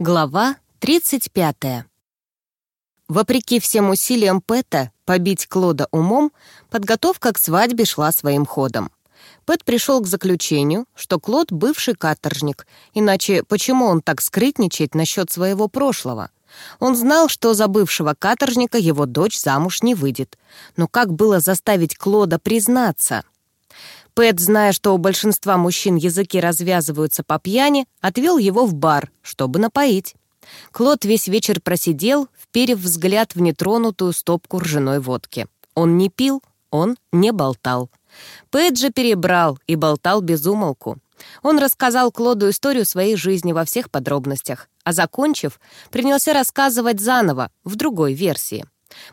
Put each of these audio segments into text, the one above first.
Глава 35. Вопреки всем усилиям Пэта побить Клода умом, подготовка к свадьбе шла своим ходом. Пэт пришел к заключению, что Клод — бывший каторжник, иначе почему он так скрытничает насчет своего прошлого? Он знал, что за бывшего каторжника его дочь замуж не выйдет. Но как было заставить Клода признаться? Пэт, зная, что у большинства мужчин языки развязываются по пьяни, отвел его в бар, чтобы напоить. Клод весь вечер просидел, вперев взгляд в нетронутую стопку ржаной водки. Он не пил, он не болтал. Пэт же перебрал и болтал без умолку. Он рассказал Клоду историю своей жизни во всех подробностях, а закончив, принялся рассказывать заново, в другой версии.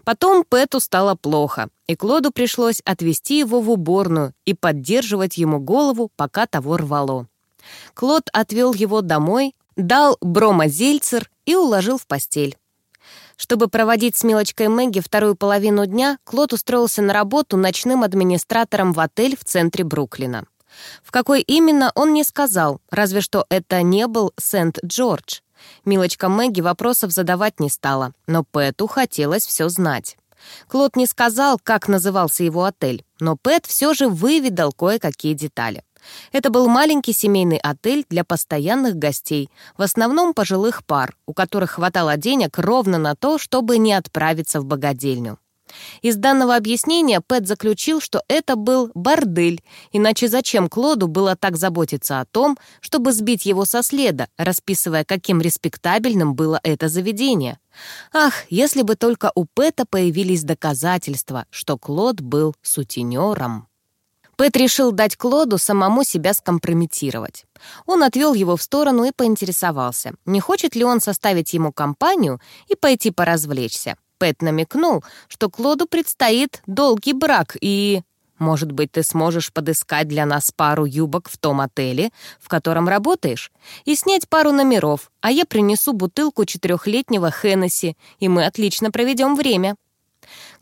Потом Пэту стало плохо, и Клоду пришлось отвезти его в уборную и поддерживать ему голову, пока того рвало. Клод отвел его домой, дал бромозельцер и уложил в постель. Чтобы проводить с милочкой Мэгги вторую половину дня, Клод устроился на работу ночным администратором в отель в центре Бруклина. В какой именно, он не сказал, разве что это не был Сент-Джордж. Милочка Мэгги вопросов задавать не стала, но Пэту хотелось все знать. Клод не сказал, как назывался его отель, но Пэт все же выведал кое-какие детали. Это был маленький семейный отель для постоянных гостей, в основном пожилых пар, у которых хватало денег ровно на то, чтобы не отправиться в богадельню. Из данного объяснения Пэт заключил, что это был бордель, иначе зачем Клоду было так заботиться о том, чтобы сбить его со следа, расписывая, каким респектабельным было это заведение. Ах, если бы только у Пэта появились доказательства, что Клод был сутенером. Пэт решил дать Клоду самому себя скомпрометировать. Он отвел его в сторону и поинтересовался, не хочет ли он составить ему компанию и пойти поразвлечься. Пэт намекнул, что Клоду предстоит долгий брак и... Может быть, ты сможешь подыскать для нас пару юбок в том отеле, в котором работаешь, и снять пару номеров, а я принесу бутылку четырехлетнего Хеннесси, и мы отлично проведем время».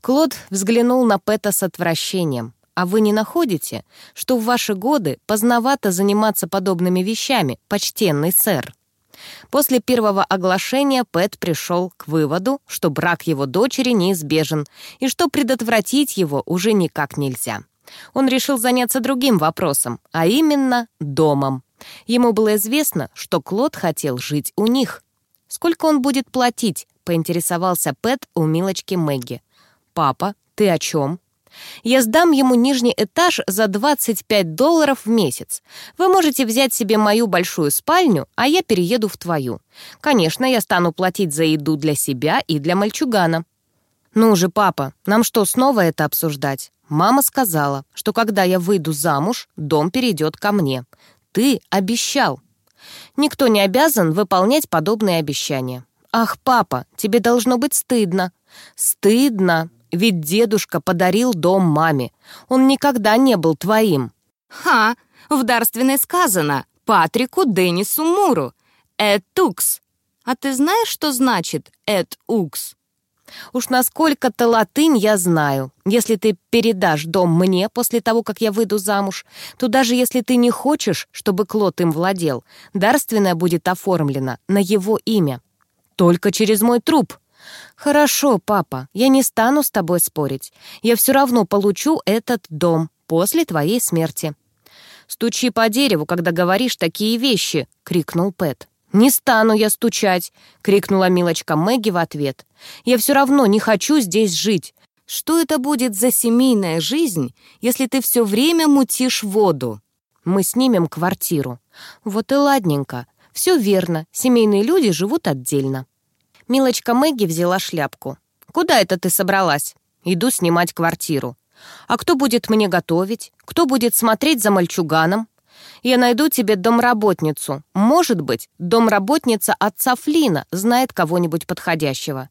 Клод взглянул на Пэта с отвращением. «А вы не находите, что в ваши годы поздновато заниматься подобными вещами, почтенный сэр?» После первого оглашения Пэт пришел к выводу, что брак его дочери неизбежен и что предотвратить его уже никак нельзя. Он решил заняться другим вопросом, а именно домом. Ему было известно, что Клод хотел жить у них. «Сколько он будет платить?» — поинтересовался Пэт у милочки Мэгги. «Папа, ты о чем?» Я сдам ему нижний этаж за 25 долларов в месяц. Вы можете взять себе мою большую спальню, а я перееду в твою. Конечно, я стану платить за еду для себя и для мальчугана». «Ну же, папа, нам что, снова это обсуждать?» Мама сказала, что когда я выйду замуж, дом перейдет ко мне. Ты обещал. Никто не обязан выполнять подобные обещания. Ах, папа, тебе должно быть стыдно. Стыдно. Ведь дедушка подарил дом маме. Он никогда не был твоим». «Ха! В дарственной сказано Патрику Деннису Муру. Этукс. А ты знаешь, что значит «эт-укс»?» «Уж насколько-то латынь я знаю. Если ты передашь дом мне после того, как я выйду замуж, то даже если ты не хочешь, чтобы Клод им владел, дарственное будет оформлено на его имя. Только через мой труп», «Хорошо, папа, я не стану с тобой спорить. Я все равно получу этот дом после твоей смерти». «Стучи по дереву, когда говоришь такие вещи!» — крикнул Пэт. «Не стану я стучать!» — крикнула милочка Мэгги в ответ. «Я все равно не хочу здесь жить. Что это будет за семейная жизнь, если ты все время мутишь воду? Мы снимем квартиру. Вот и ладненько. Все верно, семейные люди живут отдельно. Милочка Мэгги взяла шляпку. «Куда это ты собралась?» «Иду снимать квартиру». «А кто будет мне готовить? Кто будет смотреть за мальчуганом?» «Я найду тебе домработницу. Может быть, домработница отца Флина знает кого-нибудь подходящего».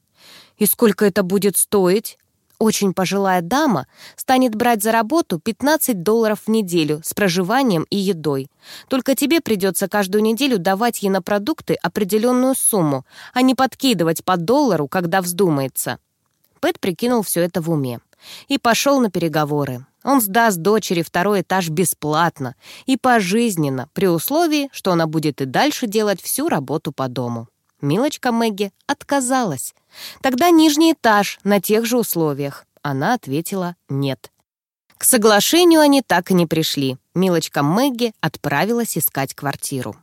«И сколько это будет стоить?» Очень пожилая дама станет брать за работу 15 долларов в неделю с проживанием и едой. Только тебе придется каждую неделю давать ей на продукты определенную сумму, а не подкидывать по доллару, когда вздумается. Пэт прикинул все это в уме и пошел на переговоры. Он сдаст дочери второй этаж бесплатно и пожизненно, при условии, что она будет и дальше делать всю работу по дому. Милочка Мэгги отказалась. Тогда нижний этаж на тех же условиях. Она ответила «нет». К соглашению они так и не пришли. Милочка Мэгги отправилась искать квартиру.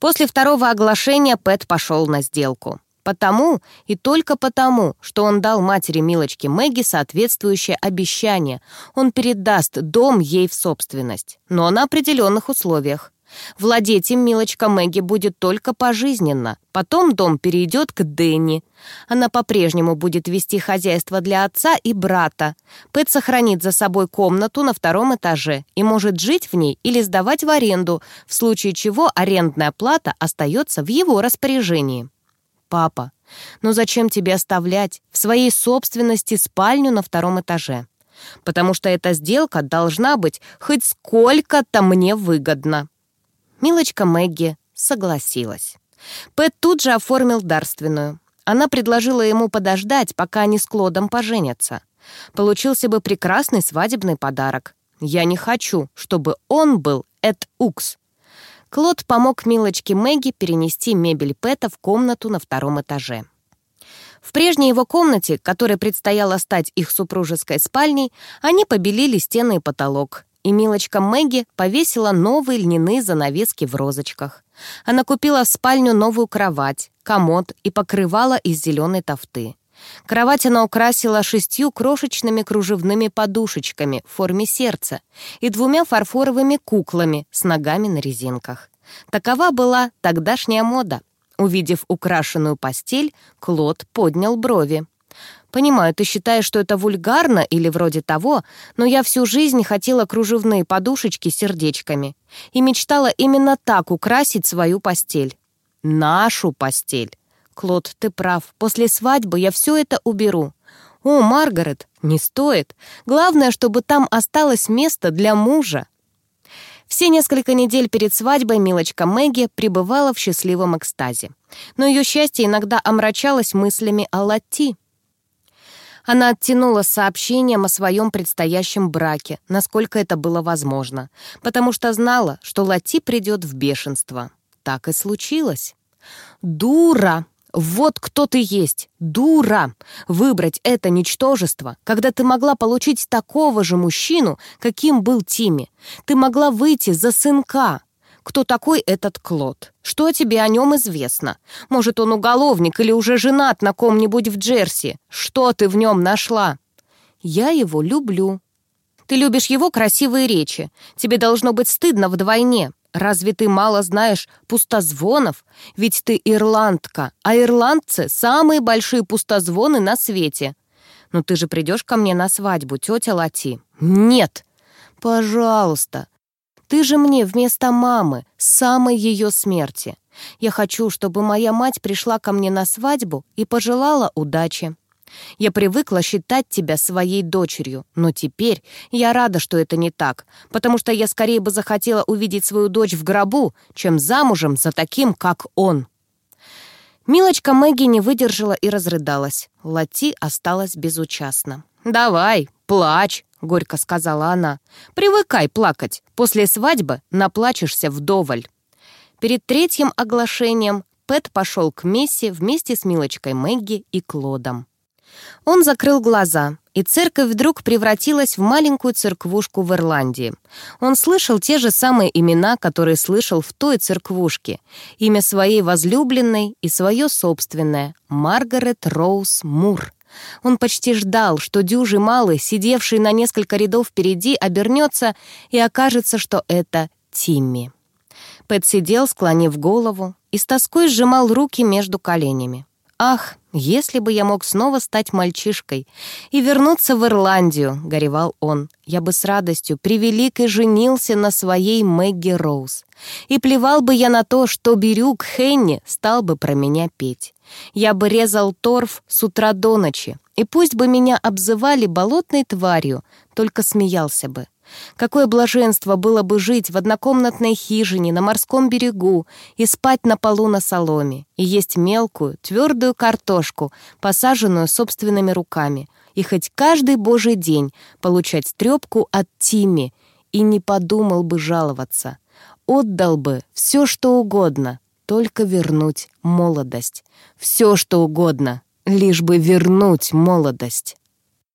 После второго оглашения Пэт пошел на сделку. Потому и только потому, что он дал матери Милочки Мэгги соответствующее обещание. Он передаст дом ей в собственность, но на определенных условиях. Владеть им милочка Мэгги будет только пожизненно. Потом дом перейдет к Дэнни. Она по-прежнему будет вести хозяйство для отца и брата. Пэт сохранит за собой комнату на втором этаже и может жить в ней или сдавать в аренду, в случае чего арендная плата остается в его распоряжении. «Папа, ну зачем тебе оставлять в своей собственности спальню на втором этаже?» потому что эта сделка должна быть хоть сколько-то мне выгодна. Милочка Мэгги согласилась. Пэт тут же оформил дарственную. Она предложила ему подождать, пока они с Клодом поженятся. Получился бы прекрасный свадебный подарок. Я не хочу, чтобы он был Эд Укс. Клод помог Милочке Мэгги перенести мебель Пэта в комнату на втором этаже. В прежней его комнате, которой предстояло стать их супружеской спальней, они побелили стены и потолок, и милочка Мэгги повесила новые льняные занавески в розочках. Она купила в спальню новую кровать, комод и покрывала из зеленой тофты. Кровать она украсила шестью крошечными кружевными подушечками в форме сердца и двумя фарфоровыми куклами с ногами на резинках. Такова была тогдашняя мода. Увидев украшенную постель, Клод поднял брови. Понимаю, ты считаешь, что это вульгарно или вроде того, но я всю жизнь хотела кружевные подушечки с сердечками и мечтала именно так украсить свою постель. Нашу постель. Клод, ты прав. После свадьбы я все это уберу. О, Маргарет, не стоит. Главное, чтобы там осталось место для мужа. Все несколько недель перед свадьбой милочка Мэгги пребывала в счастливом экстазе. Но ее счастье иногда омрачалось мыслями о Латти. Она оттянула сообщением о своем предстоящем браке, насколько это было возможно, потому что знала, что Лати придет в бешенство. Так и случилось. «Дура!» Вот кто ты есть, дура! Выбрать это ничтожество, когда ты могла получить такого же мужчину, каким был Тимми. Ты могла выйти за сынка, кто такой этот Клод? Что тебе о нем известно? Может, он уголовник или уже женат на ком-нибудь в Джерси? Что ты в нем нашла?» «Я его люблю». «Ты любишь его красивые речи. Тебе должно быть стыдно вдвойне. Разве ты мало знаешь пустозвонов? Ведь ты ирландка, а ирландцы — самые большие пустозвоны на свете. Но ты же придешь ко мне на свадьбу, тетя Лати?» «Нет!» «Пожалуйста, ты же мне вместо мамы, самой ее смерти. Я хочу, чтобы моя мать пришла ко мне на свадьбу и пожелала удачи. Я привыкла считать тебя своей дочерью, но теперь я рада, что это не так, потому что я скорее бы захотела увидеть свою дочь в гробу, чем замужем за таким, как он». Милочка Мэгги не выдержала и разрыдалась. Лати осталась безучастна. «Давай, плачь», — горько сказала она. «Привыкай плакать. После свадьбы наплачешься вдоволь». Перед третьим оглашением Пэт пошел к Месси вместе с Милочкой Мэгги и Клодом. Он закрыл глаза, и церковь вдруг превратилась в маленькую церквушку в Ирландии. Он слышал те же самые имена, которые слышал в той церквушке. Имя своей возлюбленной и свое собственное — Маргарет Роуз Мур. Он почти ждал, что дюжий малый, сидевший на несколько рядов впереди, обернется и окажется, что это Тимми. Пэт сидел, склонив голову, и с тоской сжимал руки между коленями. «Ах, если бы я мог снова стать мальчишкой и вернуться в Ирландию», — горевал он, «я бы с радостью превеликой женился на своей Мэгги Роуз. И плевал бы я на то, что Бирюк Хенни стал бы про меня петь. Я бы резал торф с утра до ночи, и пусть бы меня обзывали болотной тварью, только смеялся бы. Какое блаженство было бы жить в однокомнатной хижине на морском берегу и спать на полу на соломе, и есть мелкую, твердую картошку, посаженную собственными руками, и хоть каждый божий день получать трепку от Тими, и не подумал бы жаловаться. Отдал бы все, что угодно, только вернуть молодость. Все, что угодно, лишь бы вернуть молодость.